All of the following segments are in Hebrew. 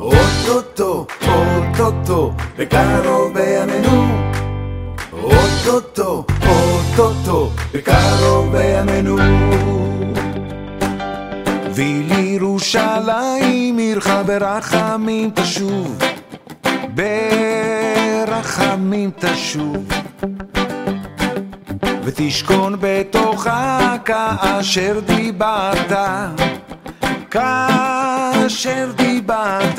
אוטוטו, אוטוטו, בקרוב בימינו. אוטוטו, אוטוטו, בקרוב בימינו. ולירושלים עירך ברחמים תשוב, ברחמים תשוב. ותשכון בתוכה כאשר דיברת, כאשר דיברת.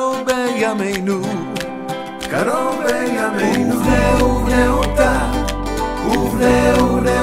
קרוב בימינו. קרוב בימינו. ובנה ובנה אותה, ובנה ובנה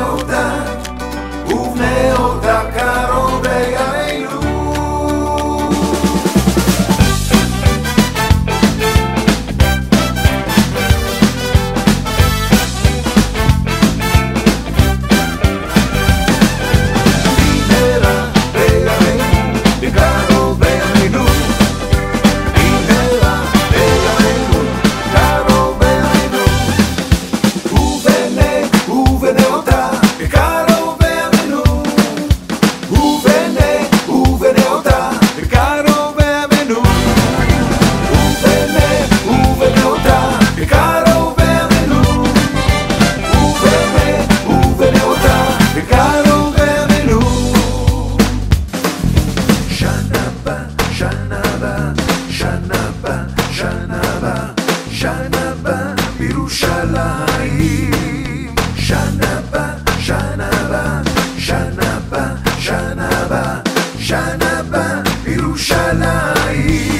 הבאה, שנה הבאה בירושלים.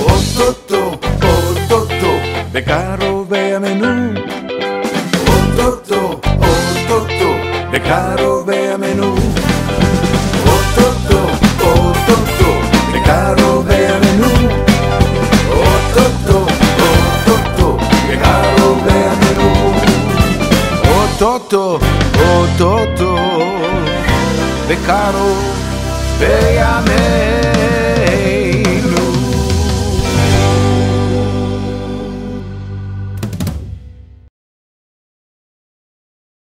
אוטוטו, אוטוטו, בקרוב בימינו. אוטוטו, אוטוטו, בקרוב בימינו. אוטוטו, אוטוטו, בקרוב בימינו. אוטוטו, אוטוטו, בקרוב בימינו. אוטוטו, אוטוטו, בקרוב בימינו.